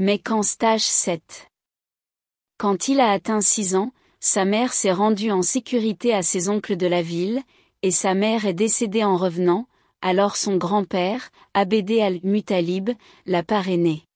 Mais qu'en stage 7. Quand il a atteint 6 ans, sa mère s'est rendue en sécurité à ses oncles de la ville, et sa mère est décédée en revenant, alors son grand-père, Abédé al-Mutalib, l'a parrainé.